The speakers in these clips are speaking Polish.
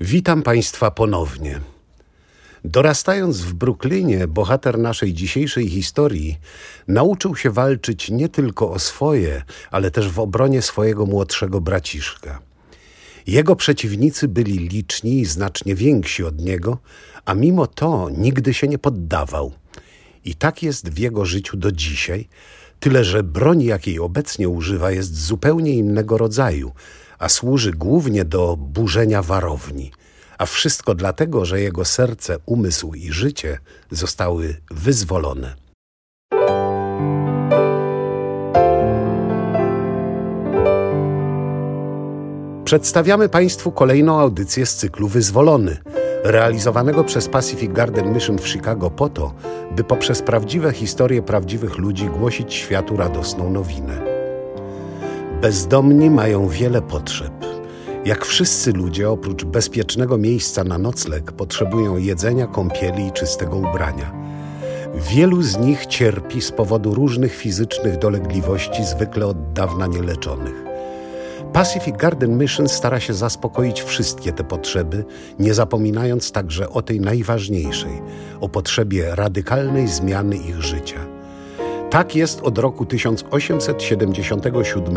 Witam Państwa ponownie. Dorastając w Brooklynie, bohater naszej dzisiejszej historii nauczył się walczyć nie tylko o swoje, ale też w obronie swojego młodszego braciszka. Jego przeciwnicy byli liczni i znacznie więksi od niego, a mimo to nigdy się nie poddawał. I tak jest w jego życiu do dzisiaj, tyle że broń, jakiej obecnie używa, jest zupełnie innego rodzaju, a służy głównie do burzenia warowni. A wszystko dlatego, że jego serce, umysł i życie zostały wyzwolone. Przedstawiamy Państwu kolejną audycję z cyklu Wyzwolony, realizowanego przez Pacific Garden Mission w Chicago po to, by poprzez prawdziwe historie prawdziwych ludzi głosić światu radosną nowinę. Bezdomni mają wiele potrzeb. Jak wszyscy ludzie, oprócz bezpiecznego miejsca na nocleg, potrzebują jedzenia, kąpieli i czystego ubrania. Wielu z nich cierpi z powodu różnych fizycznych dolegliwości, zwykle od dawna nieleczonych. Pacific Garden Mission stara się zaspokoić wszystkie te potrzeby, nie zapominając także o tej najważniejszej o potrzebie radykalnej zmiany ich życia. Tak jest od roku 1877,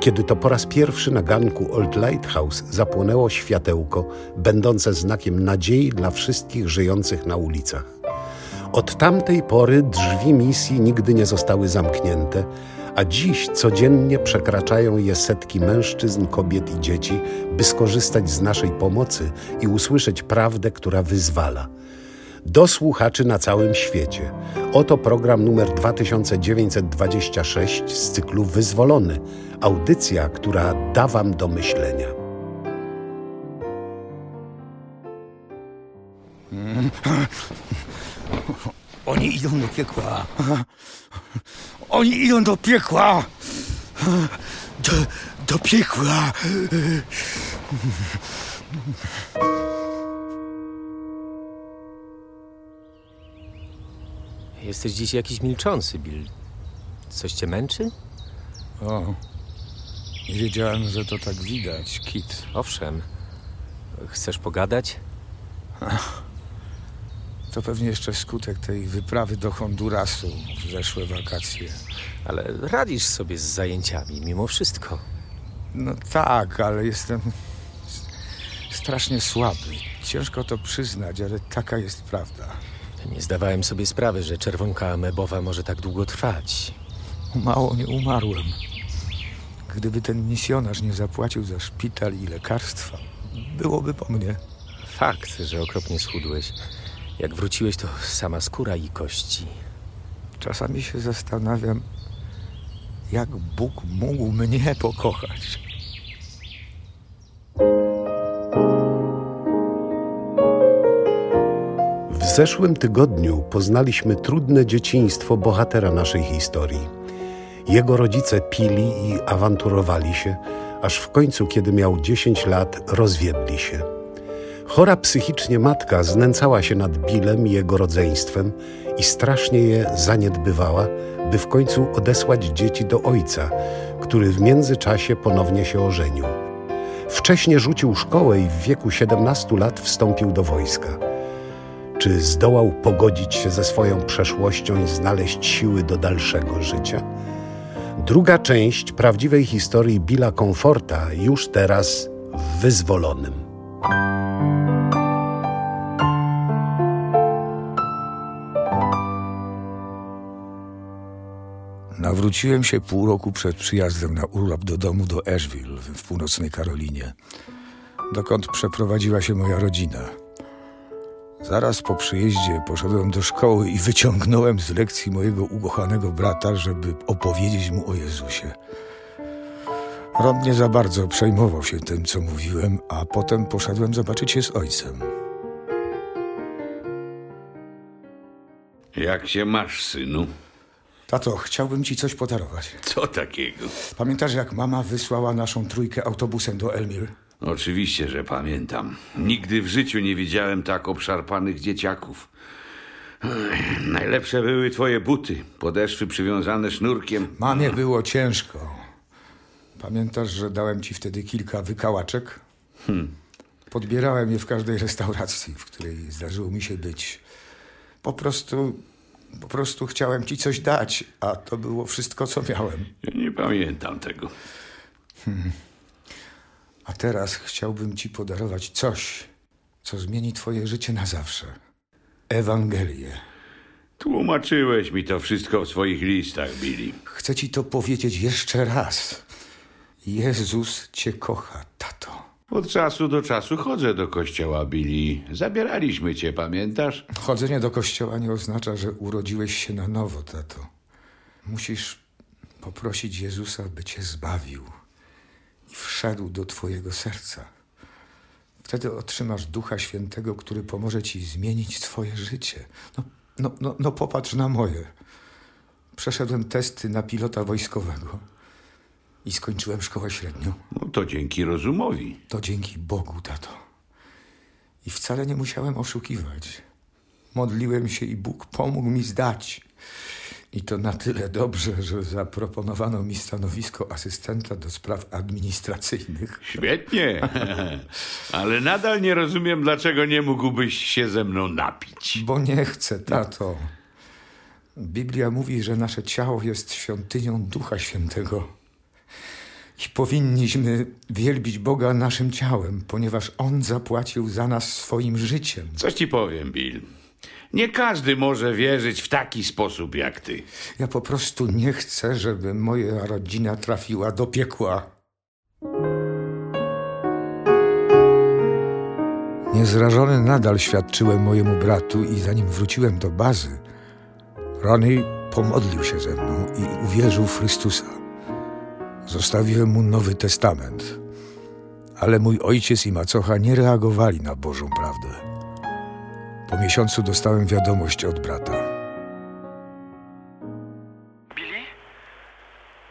kiedy to po raz pierwszy na ganku Old Lighthouse zapłonęło światełko, będące znakiem nadziei dla wszystkich żyjących na ulicach. Od tamtej pory drzwi misji nigdy nie zostały zamknięte, a dziś codziennie przekraczają je setki mężczyzn, kobiet i dzieci, by skorzystać z naszej pomocy i usłyszeć prawdę, która wyzwala. Do słuchaczy na całym świecie. Oto program numer 2926 z cyklu Wyzwolony. Audycja, która da Wam do myślenia. Oni idą do piekła. Oni idą do piekła. Do, do piekła. Jesteś dziś jakiś milczący, Bill. Coś cię męczy? O, nie wiedziałem, że to tak widać, Kit. Owszem. Chcesz pogadać? To pewnie jeszcze skutek tej wyprawy do Hondurasu w zeszłe wakacje. Ale radzisz sobie z zajęciami mimo wszystko. No tak, ale jestem strasznie słaby. Ciężko to przyznać, ale taka jest prawda. Nie zdawałem sobie sprawy, że czerwonka amebowa może tak długo trwać. Mało nie umarłem. Gdyby ten misjonarz nie zapłacił za szpital i lekarstwa, byłoby po mnie. Fakt, że okropnie schudłeś. Jak wróciłeś, to sama skóra i kości. Czasami się zastanawiam, jak Bóg mógł mnie pokochać. Zeszłym tygodniu poznaliśmy trudne dzieciństwo bohatera naszej historii. Jego rodzice pili i awanturowali się, aż w końcu, kiedy miał 10 lat, rozwiedli się. Chora psychicznie matka znęcała się nad Billem i jego rodzeństwem i strasznie je zaniedbywała, by w końcu odesłać dzieci do ojca, który w międzyczasie ponownie się ożenił. Wcześnie rzucił szkołę i w wieku 17 lat wstąpił do wojska. Czy zdołał pogodzić się ze swoją przeszłością i znaleźć siły do dalszego życia? Druga część prawdziwej historii Billa Comforta już teraz w wyzwolonym. Nawróciłem się pół roku przed przyjazdem na urlop do domu do Asheville w północnej Karolinie, dokąd przeprowadziła się moja rodzina. Zaraz po przyjeździe poszedłem do szkoły i wyciągnąłem z lekcji mojego ukochanego brata, żeby opowiedzieć mu o Jezusie. Ron nie za bardzo przejmował się tym, co mówiłem, a potem poszedłem zobaczyć się z ojcem. Jak się masz, synu? Tato, chciałbym ci coś podarować. Co takiego? Pamiętasz, jak mama wysłała naszą trójkę autobusem do Elmir? Oczywiście, że pamiętam. Nigdy w życiu nie widziałem tak obszarpanych dzieciaków. Najlepsze były twoje buty, podeszwy przywiązane sznurkiem. Mamie było ciężko. Pamiętasz, że dałem ci wtedy kilka wykałaczek? Podbierałem je w każdej restauracji, w której zdarzyło mi się być. Po prostu, po prostu chciałem ci coś dać, a to było wszystko, co miałem. Ja nie pamiętam tego. A teraz chciałbym ci podarować coś, co zmieni twoje życie na zawsze. Ewangelię. Tłumaczyłeś mi to wszystko w swoich listach, Billy. Chcę ci to powiedzieć jeszcze raz. Jezus cię kocha, tato. Od czasu do czasu chodzę do kościoła, Billy. Zabieraliśmy cię, pamiętasz? Chodzenie do kościoła nie oznacza, że urodziłeś się na nowo, tato. Musisz poprosić Jezusa, by cię zbawił wszedł do twojego serca. Wtedy otrzymasz Ducha Świętego, który pomoże ci zmienić twoje życie. No, no, no, no popatrz na moje. Przeszedłem testy na pilota wojskowego i skończyłem szkołę średnią. No to dzięki rozumowi. To dzięki Bogu, tato. I wcale nie musiałem oszukiwać. Modliłem się i Bóg pomógł mi zdać. I to na tyle dobrze, że zaproponowano mi stanowisko asystenta do spraw administracyjnych. Świetnie. Ale nadal nie rozumiem, dlaczego nie mógłbyś się ze mną napić. Bo nie chcę, tato. Biblia mówi, że nasze ciało jest świątynią Ducha Świętego. I powinniśmy wielbić Boga naszym ciałem, ponieważ On zapłacił za nas swoim życiem. Coś ci powiem, Bill. Nie każdy może wierzyć w taki sposób jak ty. Ja po prostu nie chcę, żeby moja rodzina trafiła do piekła. Niezrażony nadal świadczyłem mojemu bratu i zanim wróciłem do bazy, Ronnie pomodlił się ze mną i uwierzył w Chrystusa. Zostawiłem mu Nowy Testament, ale mój ojciec i macocha nie reagowali na Bożą prawdę. Po miesiącu dostałem wiadomość od brata. Billy?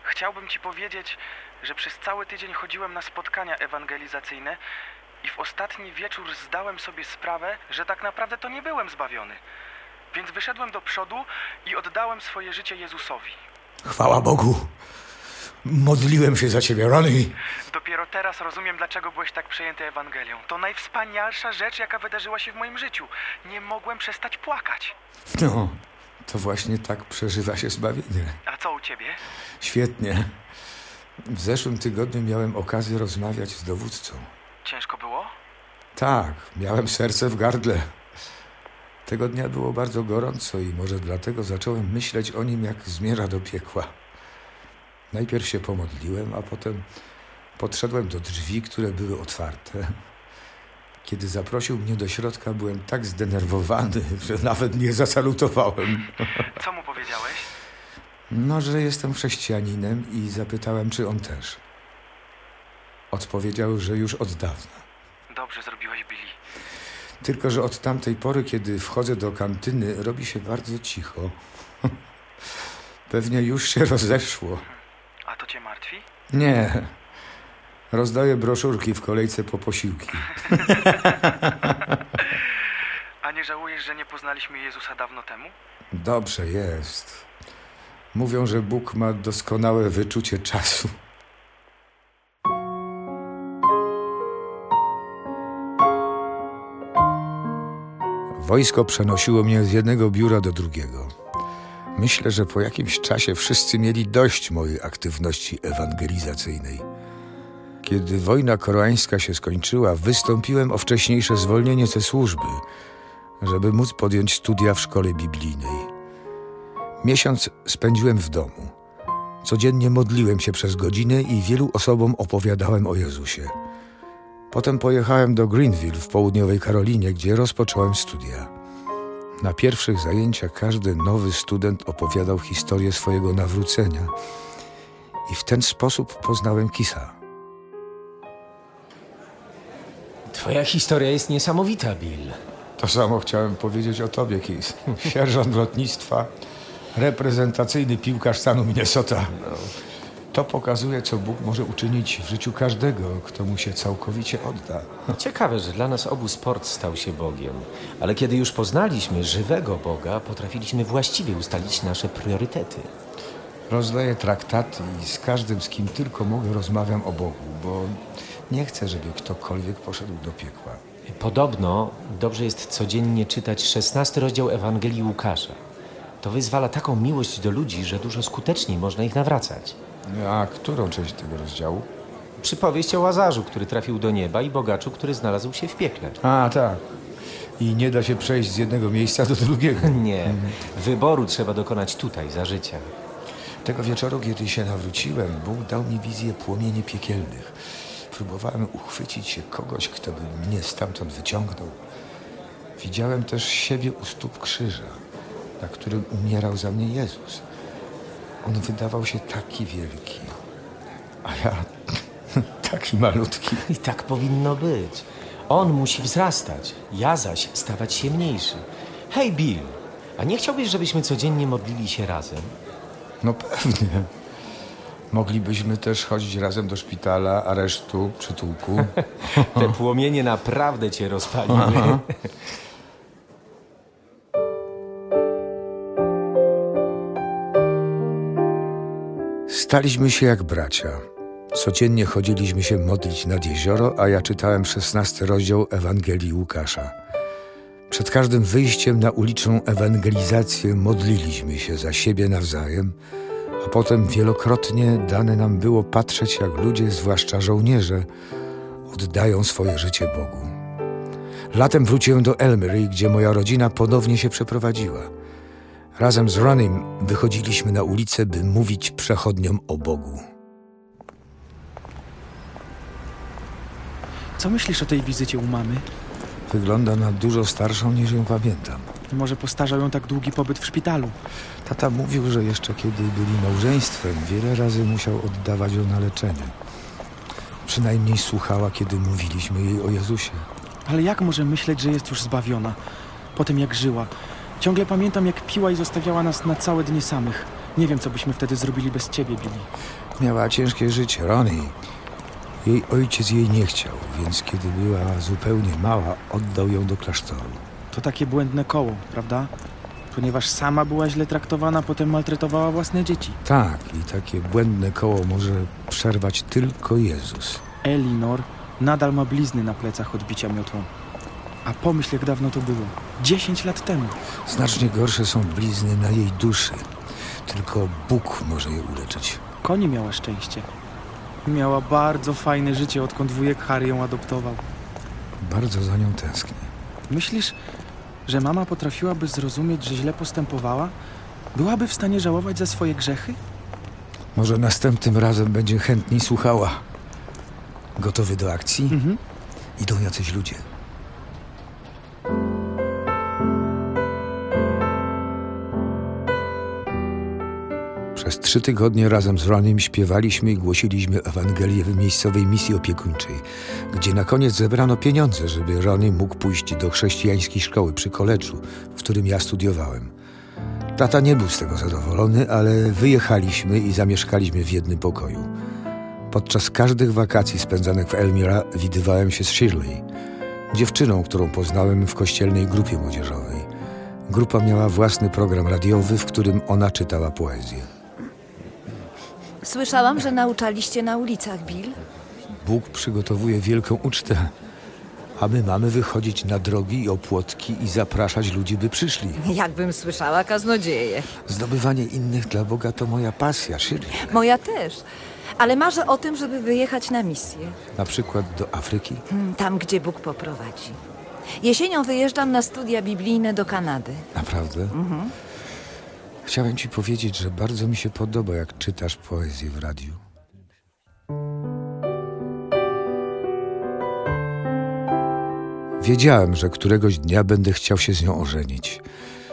Chciałbym ci powiedzieć, że przez cały tydzień chodziłem na spotkania ewangelizacyjne i w ostatni wieczór zdałem sobie sprawę, że tak naprawdę to nie byłem zbawiony. Więc wyszedłem do przodu i oddałem swoje życie Jezusowi. Chwała Bogu! Modliłem się za ciebie, Ronnie. Dopiero teraz rozumiem, dlaczego byłeś tak przejęty Ewangelią. To najwspanialsza rzecz, jaka wydarzyła się w moim życiu. Nie mogłem przestać płakać. No, to właśnie tak przeżywa się zbawienie. A co u ciebie? Świetnie. W zeszłym tygodniu miałem okazję rozmawiać z dowódcą. Ciężko było? Tak, miałem serce w gardle. Tego dnia było bardzo gorąco i może dlatego zacząłem myśleć o nim, jak zmierza do piekła. Najpierw się pomodliłem, a potem podszedłem do drzwi, które były otwarte. Kiedy zaprosił mnie do środka, byłem tak zdenerwowany, że nawet nie zasalutowałem. Co mu powiedziałeś? No, że jestem chrześcijaninem i zapytałem, czy on też. Odpowiedział, że już od dawna. Dobrze zrobiłeś, Billy. Tylko, że od tamtej pory, kiedy wchodzę do kantyny, robi się bardzo cicho. Pewnie już się rozeszło. A to cię martwi? Nie. Rozdaję broszurki w kolejce po posiłki. A nie żałujesz, że nie poznaliśmy Jezusa dawno temu? Dobrze jest. Mówią, że Bóg ma doskonałe wyczucie czasu. Wojsko przenosiło mnie z jednego biura do drugiego. Myślę, że po jakimś czasie wszyscy mieli dość mojej aktywności ewangelizacyjnej. Kiedy wojna koreańska się skończyła, wystąpiłem o wcześniejsze zwolnienie ze służby, żeby móc podjąć studia w szkole biblijnej. Miesiąc spędziłem w domu. Codziennie modliłem się przez godzinę i wielu osobom opowiadałem o Jezusie. Potem pojechałem do Greenville w południowej Karolinie, gdzie rozpocząłem studia. Na pierwszych zajęciach każdy nowy student opowiadał historię swojego nawrócenia i w ten sposób poznałem Kisa. Twoja historia jest niesamowita, Bill. To samo chciałem powiedzieć o tobie, Kis. Sierżant lotnictwa, reprezentacyjny piłkarz stanu Minnesota. To pokazuje, co Bóg może uczynić w życiu każdego, kto mu się całkowicie odda. Ciekawe, że dla nas obu sport stał się Bogiem, ale kiedy już poznaliśmy żywego Boga, potrafiliśmy właściwie ustalić nasze priorytety. Rozdaję traktaty i z każdym, z kim tylko mogę, rozmawiam o Bogu, bo Nie chcę, żeby ktokolwiek poszedł do piekła. Podobno dobrze jest codziennie czytać 16 rozdział Ewangelii Łukasza. To wyzwala taką miłość do ludzi, że dużo skuteczniej można ich nawracać. A którą część tego rozdziału? Przypowieść o Łazarzu, który trafił do nieba i bogaczu, który znalazł się w piekle. A, tak. I nie da się przejść z jednego miejsca do drugiego. Nie, wyboru trzeba dokonać tutaj, za życia. Tego wieczoru, kiedy się nawróciłem, Bóg dał mi wizję płomieni piekielnych. Próbowałem uchwycić się kogoś, kto by mnie stamtąd wyciągnął. Widziałem też siebie u stóp krzyża, na którym umierał za mnie Jezus. On wydawał się taki wielki, a ja taki malutki. I tak powinno być. On musi wzrastać, ja zaś stawać się mniejszy. Hej, Bill, a nie chciałbyś, żebyśmy codziennie modlili się razem? No pewnie. Moglibyśmy też chodzić razem do szpitala, aresztu, przytułku. Te płomienie naprawdę cię rozpaliły. Staliśmy się jak bracia. Codziennie chodziliśmy się modlić nad jezioro, a ja czytałem szesnasty rozdział Ewangelii Łukasza. Przed każdym wyjściem na uliczną ewangelizację modliliśmy się za siebie nawzajem, a potem wielokrotnie dane nam było patrzeć, jak ludzie, zwłaszcza żołnierze, oddają swoje życie Bogu. Latem wróciłem do Elmery, gdzie moja rodzina ponownie się przeprowadziła. Razem z Ronim wychodziliśmy na ulicę, by mówić przechodniom o Bogu. Co myślisz o tej wizycie u mamy? Wygląda na dużo starszą niż ją pamiętam. Może postarzał ją tak długi pobyt w szpitalu. Tata mówił, że jeszcze kiedy byli małżeństwem, wiele razy musiał oddawać ją na leczenie. Przynajmniej słuchała, kiedy mówiliśmy jej o Jezusie. Ale jak może myśleć, że jest już zbawiona? Po tym jak żyła. Ciągle pamiętam, jak piła i zostawiała nas na całe dnie samych. Nie wiem, co byśmy wtedy zrobili bez ciebie, Billy. Miała ciężkie życie, Ronnie. Jej ojciec jej nie chciał, więc kiedy była zupełnie mała, oddał ją do klasztoru. To takie błędne koło, prawda? Ponieważ sama była źle traktowana, potem maltretowała własne dzieci. Tak, i takie błędne koło może przerwać tylko Jezus. Elinor nadal ma blizny na plecach od bicia miotłą. A pomyśl, jak dawno to było. 10 lat temu. Znacznie gorsze są blizny na jej duszy. Tylko Bóg może je uleczyć. Koni miała szczęście. Miała bardzo fajne życie, odkąd wujek Harry ją adoptował. Bardzo za nią tęsknię. Myślisz, że mama potrafiłaby zrozumieć, że źle postępowała? Byłaby w stanie żałować za swoje grzechy? Może następnym razem będzie chętniej słuchała. Gotowy do akcji? Mhm. Idą jacyś ludzie. Przez trzy tygodnie razem z Ronim śpiewaliśmy i głosiliśmy Ewangelię w miejscowej misji opiekuńczej, gdzie na koniec zebrano pieniądze, żeby Ronnie mógł pójść do chrześcijańskiej szkoły przy koledżu, w którym ja studiowałem. Tata nie był z tego zadowolony, ale wyjechaliśmy i zamieszkaliśmy w jednym pokoju. Podczas każdych wakacji spędzanych w Elmira widywałem się z Shirley, dziewczyną, którą poznałem w kościelnej grupie młodzieżowej. Grupa miała własny program radiowy, w którym ona czytała poezję. Słyszałam, że nauczaliście na ulicach, Bill. Bóg przygotowuje wielką ucztę, a my mamy wychodzić na drogi i opłotki i zapraszać ludzi, by przyszli. Jakbym słyszała kaznodzieje. Zdobywanie innych dla Boga to moja pasja, Shirley. Moja też. Ale marzę o tym, żeby wyjechać na misję. Na przykład do Afryki. Hmm, Tam, gdzie Bóg poprowadzi. Jesienią wyjeżdżam na studia biblijne do Kanady. Naprawdę? Chciałem ci powiedzieć, że bardzo mi się podoba, jak czytasz poezję w radiu. Wiedziałem, że któregoś dnia będę chciał się z nią ożenić.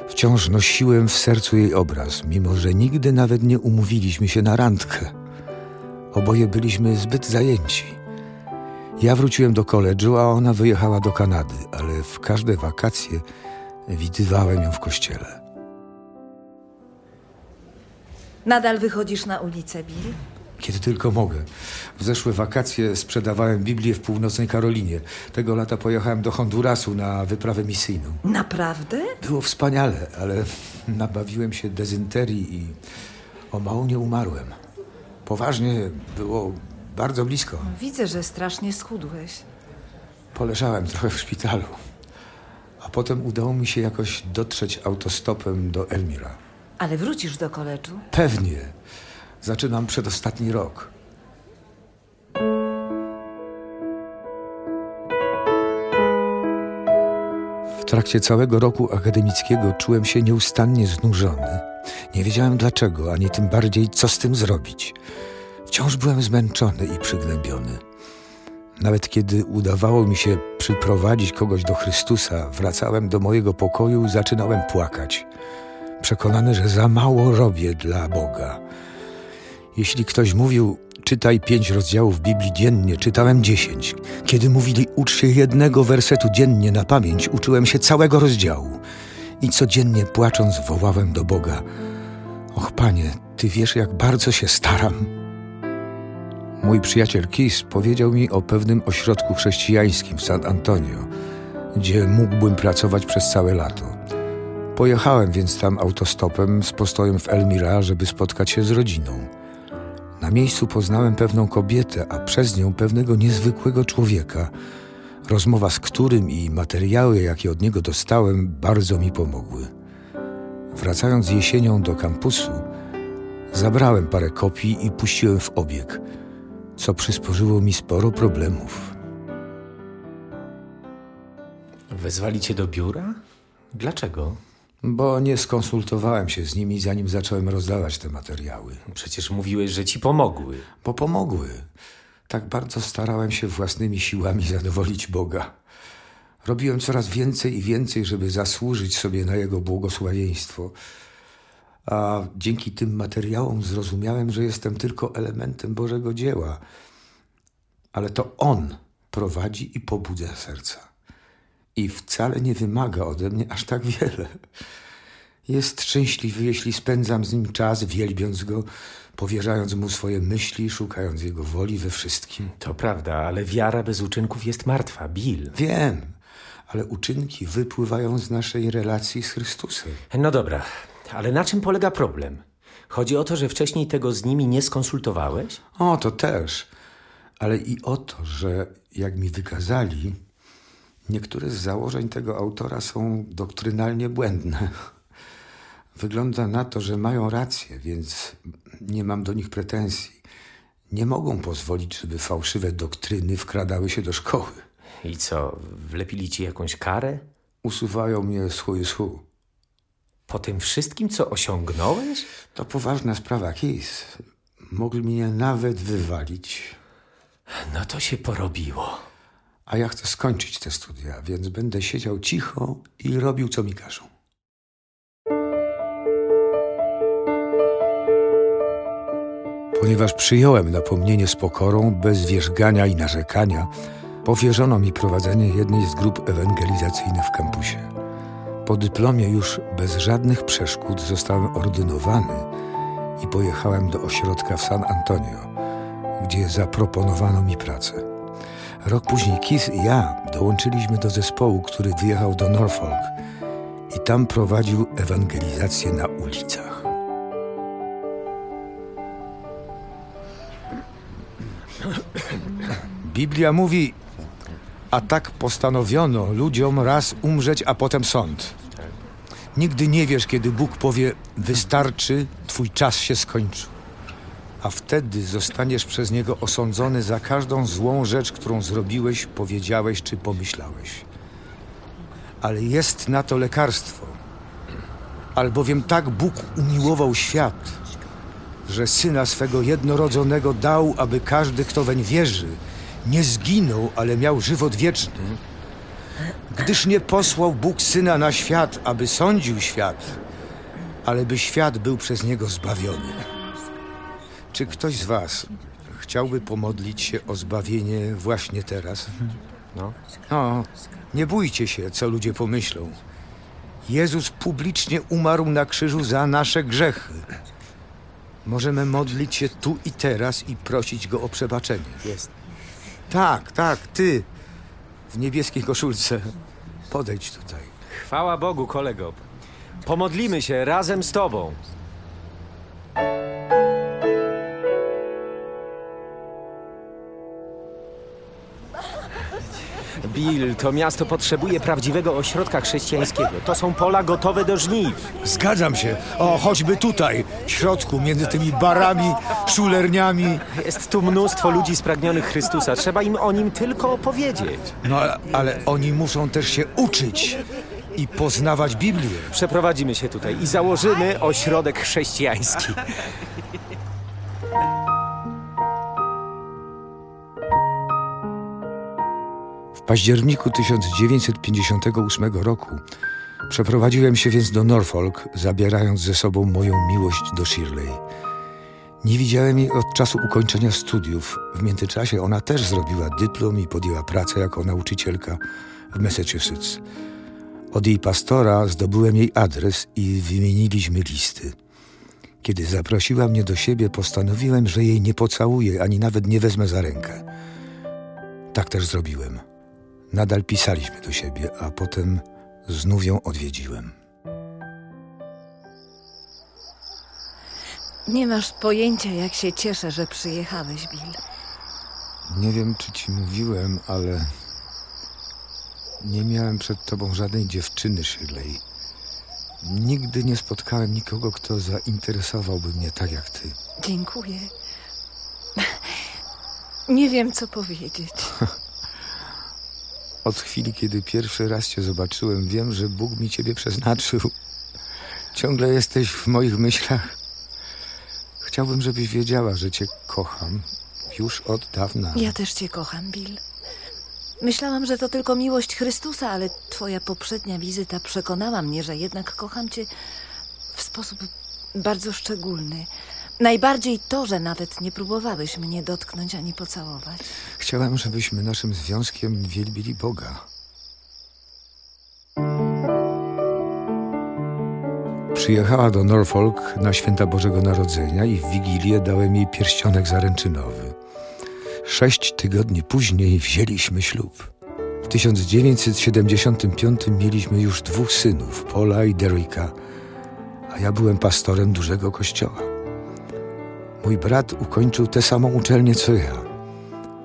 Wciąż nosiłem w sercu jej obraz, mimo że nigdy nawet nie umówiliśmy się na randkę. Oboje byliśmy zbyt zajęci. Ja wróciłem do koledżu, a ona wyjechała do Kanady, ale w każde wakacje widywałem ją w kościele. Nadal wychodzisz na ulicę, Bill? Kiedy tylko mogę. W zeszłe wakacje sprzedawałem Biblię w północnej Karolinie. Tego lata pojechałem do Hondurasu na wyprawę misyjną. Naprawdę? Było wspaniale, ale nabawiłem się dezynterii i o mało nie umarłem. Poważnie było bardzo blisko. Widzę, że strasznie schudłeś. Poleżałem trochę w szpitalu. A potem udało mi się jakoś dotrzeć autostopem do Elmira. Ale wrócisz do koleczu? Pewnie. Zaczynam przedostatni rok. W trakcie całego roku akademickiego czułem się nieustannie znużony. Nie wiedziałem dlaczego, ani tym bardziej co z tym zrobić. Wciąż byłem zmęczony i przygnębiony. Nawet kiedy udawało mi się przyprowadzić kogoś do Chrystusa, wracałem do mojego pokoju i zaczynałem płakać. Przekonany, że za mało robię dla Boga. Jeśli ktoś mówił, czytaj pięć rozdziałów Biblii dziennie, czytałem dziesięć. Kiedy mówili, ucz się jednego wersetu dziennie na pamięć, uczyłem się całego rozdziału. I codziennie płacząc wołałem do Boga: Och, panie, ty wiesz, jak bardzo się staram. Mój przyjaciel Kis powiedział mi o pewnym ośrodku chrześcijańskim w San Antonio, gdzie mógłbym pracować przez całe lato. Pojechałem więc tam autostopem z postojem w Elmira, żeby spotkać się z rodziną. Na miejscu poznałem pewną kobietę, a przez nią pewnego niezwykłego człowieka, rozmowa z którym i materiały, jakie od niego dostałem, bardzo mi pomogły. Wracając jesienią do kampusu, zabrałem parę kopii i puściłem w obieg, co przysporzyło mi sporo problemów. Wezwali cię do biura? Dlaczego? Bo nie skonsultowałem się z nimi, zanim zacząłem rozdawać te materiały. Przecież mówiłeś, że ci pomogły. Bo pomogły. Tak bardzo starałem się własnymi siłami zadowolić Boga. Robiłem coraz więcej i więcej, żeby zasłużyć sobie na Jego błogosławieństwo. A dzięki tym materiałom zrozumiałem, że jestem tylko elementem Bożego dzieła. Ale to On prowadzi i pobudza serca. I wcale nie wymaga ode mnie aż tak wiele. Jest szczęśliwy, jeśli spędzam z nim czas, wielbiąc go, powierzając mu swoje myśli, szukając jego woli we wszystkim. To prawda, ale wiara bez uczynków jest martwa, Bill. Wiem, ale uczynki wypływają z naszej relacji z Chrystusem. No dobra, ale na czym polega problem? Chodzi o to, że wcześniej tego z nimi nie skonsultowałeś? O, to też. Ale i o to, że jak mi wykazali, niektóre z założeń tego autora są doktrynalnie błędne. Wygląda na to, że mają rację, więc nie mam do nich pretensji. Nie mogą pozwolić, żeby fałszywe doktryny wkradały się do szkoły. I co, wlepili ci jakąś karę? Usuwają mnie z chuj z hu. Po tym wszystkim, co osiągnąłeś? To poważna sprawa, Kis. Mogli mnie nawet wywalić. No to się porobiło. A ja chcę skończyć te studia, więc będę siedział cicho i robił, co mi każą. Ponieważ przyjąłem napomnienie z pokorą, bez wierzgania i narzekania, powierzono mi prowadzenie jednej z grup ewangelizacyjnych w kampusie. Po dyplomie już bez żadnych przeszkód zostałem ordynowany i pojechałem do ośrodka w San Antonio, gdzie zaproponowano mi pracę. Rok później Keith i ja dołączyliśmy do zespołu, który wyjechał do Norfolk i tam prowadził ewangelizację na ulicach. Biblia mówi, a tak postanowiono ludziom raz umrzeć, a potem sąd. Nigdy nie wiesz, kiedy Bóg powie, wystarczy, twój czas się skończył. A wtedy zostaniesz przez Niego osądzony za każdą złą rzecz, którą zrobiłeś, powiedziałeś czy pomyślałeś. Ale jest na to lekarstwo. Albowiem tak Bóg umiłował świat, że Syna swego jednorodzonego dał, aby każdy, kto weń wierzy, nie zginął, ale miał żywot wieczny. Gdyż nie posłał Bóg Syna na świat, aby sądził świat, ale by świat był przez Niego zbawiony. Czy ktoś z Was chciałby pomodlić się o zbawienie właśnie teraz? No. No, nie bójcie się, co ludzie pomyślą. Jezus publicznie umarł na krzyżu za nasze grzechy. Możemy modlić się tu i teraz i prosić Go o przebaczenie. Jest. Tak, tak, ty w niebieskiej koszulce. Podejdź tutaj. Chwała Bogu, kolego. Pomodlimy się razem z tobą. Bill, to miasto potrzebuje prawdziwego ośrodka chrześcijańskiego. To są pola gotowe do żniw. Zgadzam się. O, choćby tutaj, w środku, między tymi barami, szulerniami. Jest tu mnóstwo ludzi spragnionych Chrystusa. Trzeba im o nim tylko opowiedzieć. No, ale, ale oni muszą też się uczyć i poznawać Biblię. Przeprowadzimy się tutaj i założymy ośrodek chrześcijański. W październiku 1958 roku przeprowadziłem się więc do Norfolk, zabierając ze sobą moją miłość do Shirley. Nie widziałem jej od czasu ukończenia studiów. W międzyczasie ona też zrobiła dyplom i podjęła pracę jako nauczycielka w Massachusetts. Od jej pastora zdobyłem jej adres i wymieniliśmy listy. Kiedy zaprosiła mnie do siebie, postanowiłem, że jej nie pocałuję ani nawet nie wezmę za rękę. Tak też zrobiłem. Nadal pisaliśmy do siebie, a potem znów ją odwiedziłem. Nie masz pojęcia, jak się cieszę, że przyjechałeś, Bill. Nie wiem, czy ci mówiłem, ale nie miałem przed tobą żadnej dziewczyny, Shirley. Nigdy nie spotkałem nikogo, kto zainteresowałby mnie tak jak ty. Dziękuję. Nie wiem, co powiedzieć. Od chwili, kiedy pierwszy raz cię zobaczyłem, wiem, że Bóg mi ciebie przeznaczył. Ciągle jesteś w moich myślach. Chciałbym, żebyś wiedziała, że cię kocham już od dawna. Ja też cię kocham, Bill. Myślałam, że to tylko miłość Chrystusa, ale twoja poprzednia wizyta przekonała mnie, że jednak kocham cię w sposób bardzo szczególny. Najbardziej to, że nawet nie próbowałeś mnie dotknąć ani pocałować. Chciałem, żebyśmy naszym związkiem wielbili Boga. Przyjechała do Norfolk na święta Bożego Narodzenia i w Wigilię dałem jej pierścionek zaręczynowy. Sześć tygodni później wzięliśmy ślub. W 1975 mieliśmy już dwóch synów, Paula i Derricka, a ja byłem pastorem dużego kościoła. Mój brat ukończył tę samą uczelnię co ja.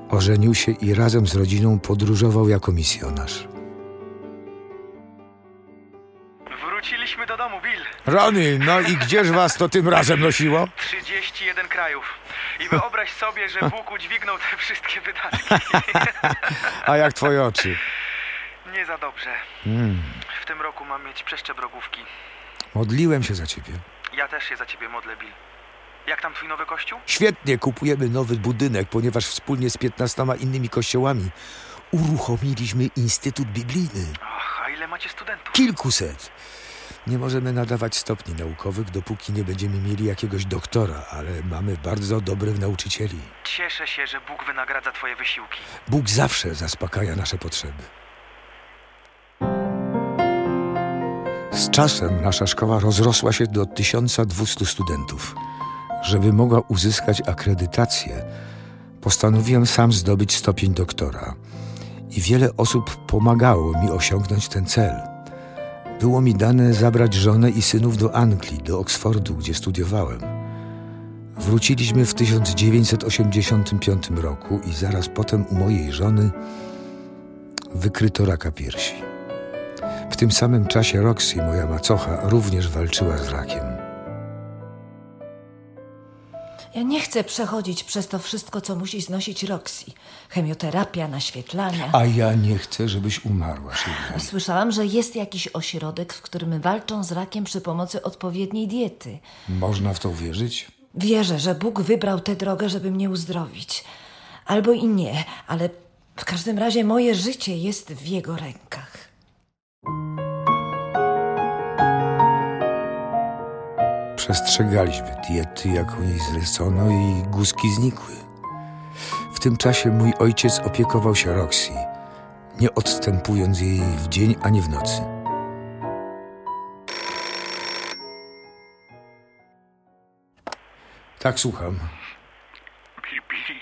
Ożenił się i razem z rodziną podróżował jako misjonarz. Wróciliśmy do domu, Bill. Rany, no i gdzież was to tym razem nosiło? 31 krajów. I wyobraź sobie, że Bóg udźwignął te wszystkie wydatki. A jak twoje oczy? Nie za dobrze. W tym roku mam mieć przeszczep rogówki. Modliłem się za ciebie. Ja też się za ciebie modlę, Bill. Jak tam twój nowy kościół? Świetnie, kupujemy nowy budynek, ponieważ wspólnie z 15 innymi kościołami uruchomiliśmy Instytut Biblijny. Ach, a ile macie studentów? Kilkuset. Nie możemy nadawać stopni naukowych, dopóki nie będziemy mieli jakiegoś doktora, ale mamy bardzo dobrych nauczycieli. Cieszę się, że Bóg wynagradza twoje wysiłki. Bóg zawsze zaspokaja nasze potrzeby. Z czasem nasza szkoła rozrosła się do 1200 studentów. Żeby mogła uzyskać akredytację, postanowiłem sam zdobyć stopień doktora. I wiele osób pomagało mi osiągnąć ten cel. Było mi dane zabrać żonę i synów do Anglii, do Oksfordu, gdzie studiowałem. Wróciliśmy w 1985 roku i zaraz potem u mojej żony wykryto raka piersi. W tym samym czasie Roxy, moja macocha, również walczyła z rakiem. Ja nie chcę przechodzić przez to wszystko, co musi znosić Roxy. Chemioterapia, naświetlania. A ja nie chcę, żebyś umarła, Shirley. Słyszałam, że jest jakiś ośrodek, w którym walczą z rakiem przy pomocy odpowiedniej diety. Można w to uwierzyć? Wierzę, że Bóg wybrał tę drogę, żeby mnie uzdrowić. Albo i nie, ale w każdym razie moje życie jest w Jego rękach. Przestrzegaliśmy diety, jaką jej zlecono i guzki znikły. W tym czasie mój ojciec opiekował się Roxy, nie odstępując jej w dzień ani w nocy. Tak, słucham. Bill, Billy.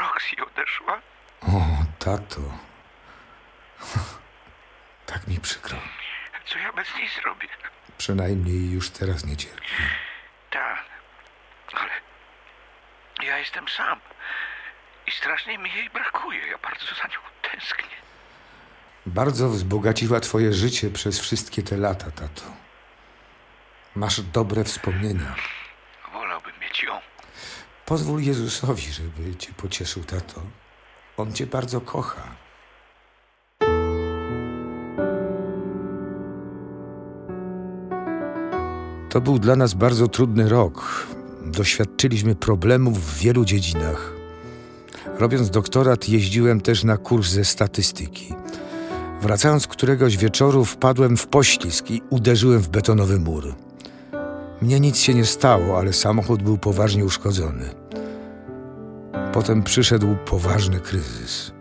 Roxy odeszła? O, tato. Tak mi przykro. Co ja bez niej zrobię? Przynajmniej już teraz nie cierpi. Tak, ale ja jestem sam. I strasznie mi jej brakuje. Ja bardzo za nią tęsknię. Bardzo wzbogaciła twoje życie przez wszystkie te lata, tato. Masz dobre wspomnienia. Wolałbym mieć ją. Pozwól Jezusowi, żeby cię pocieszył, tato. On cię bardzo kocha. To był dla nas bardzo trudny rok. Doświadczyliśmy problemów w wielu dziedzinach. Robiąc doktorat, jeździłem też na kurs ze statystyki. Wracając któregoś wieczoru, wpadłem w poślizg i uderzyłem w betonowy mur. Mnie nic się nie stało, ale samochód był poważnie uszkodzony. Potem przyszedł poważny kryzys.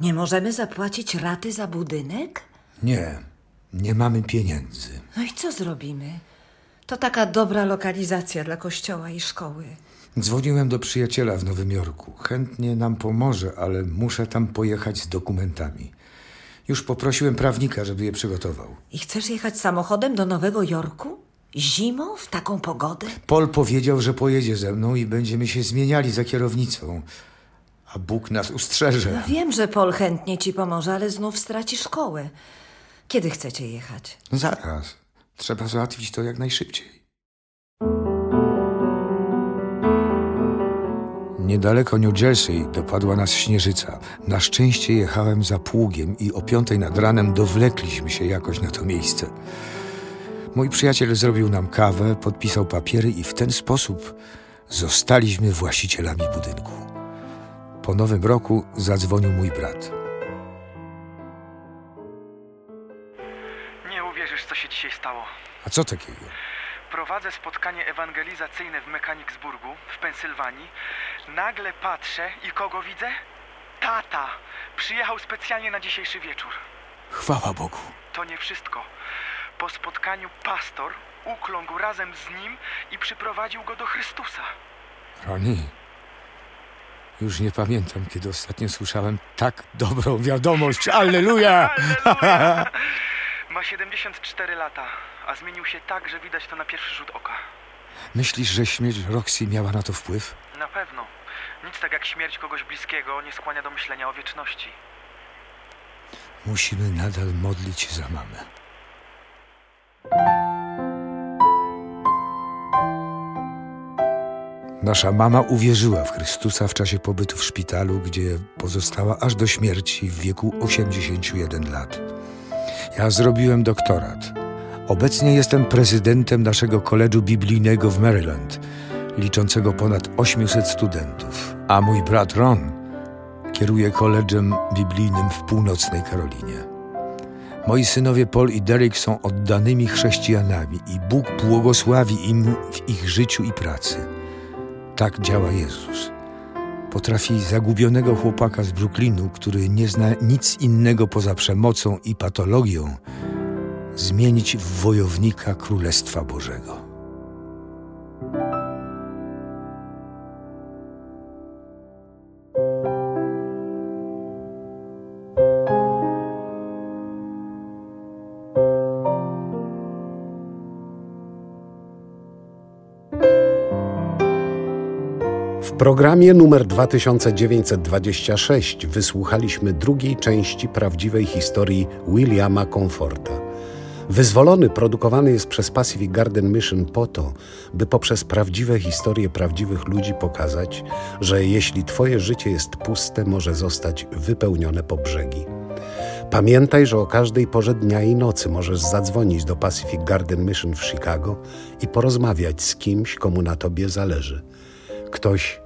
Nie możemy zapłacić raty za budynek? Nie, nie mamy pieniędzy. No i co zrobimy? To taka dobra lokalizacja dla kościoła i szkoły. Dzwoniłem do przyjaciela w Nowym Jorku. Chętnie nam pomoże, ale muszę tam pojechać z dokumentami. Już poprosiłem prawnika, żeby je przygotował. I chcesz jechać samochodem do Nowego Jorku? Zimą? W taką pogodę? Paul powiedział, że pojedzie ze mną i będziemy się zmieniali za kierownicą. A Bóg nas ustrzeże. No wiem, że Paul chętnie ci pomoże, ale znów straci szkołę. Kiedy chcecie jechać? Zaraz. Trzeba załatwić to jak najszybciej. Niedaleko New Jersey dopadła nas śnieżyca. Na szczęście jechałem za pługiem i o piątej nad ranem dowlekliśmy się jakoś na to miejsce. Mój przyjaciel zrobił nam kawę, podpisał papiery i w ten sposób zostaliśmy właścicielami budynku. Po nowym roku zadzwonił mój brat. Się dzisiaj stało. A co takiego? Prowadzę spotkanie ewangelizacyjne w Mechanicsburgu, w Pensylwanii. Nagle patrzę i kogo widzę? Tata! Przyjechał specjalnie na dzisiejszy wieczór. Chwała Bogu. To nie wszystko. Po spotkaniu pastor ukląkł razem z nim i przyprowadził go do Chrystusa. Rani, już nie pamiętam, kiedy ostatnio słyszałem tak dobrą wiadomość. Alleluja! Halleluja! Ma 74 lata, a zmienił się tak, że widać to na pierwszy rzut oka. Myślisz, że śmierć Roxy miała na to wpływ? Na pewno. Nic tak jak śmierć kogoś bliskiego nie skłania do myślenia o wieczności. Musimy nadal modlić się za mamę. Nasza mama uwierzyła w Chrystusa w czasie pobytu w szpitalu, gdzie pozostała aż do śmierci w wieku 81 lat. Ja zrobiłem doktorat. Obecnie jestem prezydentem naszego koledżu biblijnego w Maryland, liczącego ponad 800 studentów, a mój brat Ron kieruje koledżem biblijnym w północnej Karolinie. Moi synowie Paul i Derek są oddanymi chrześcijanami i Bóg błogosławi im w ich życiu i pracy. Tak działa Jezus. Potrafi zagubionego chłopaka z Brooklynu, który nie zna nic innego poza przemocą i patologią, zmienić w wojownika Królestwa Bożego. Programie numer 2926 wysłuchaliśmy drugiej części prawdziwej historii Williama Comforta. Wyzwolony produkowany jest przez Pacific Garden Mission po to, by poprzez prawdziwe historie prawdziwych ludzi pokazać, że jeśli Twoje życie jest puste, może zostać wypełnione po brzegi. Pamiętaj, że o każdej porze dnia i nocy możesz zadzwonić do Pacific Garden Mission w Chicago i porozmawiać z kimś, komu na Tobie zależy. Ktoś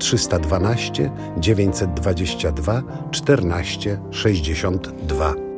312 922 14 62.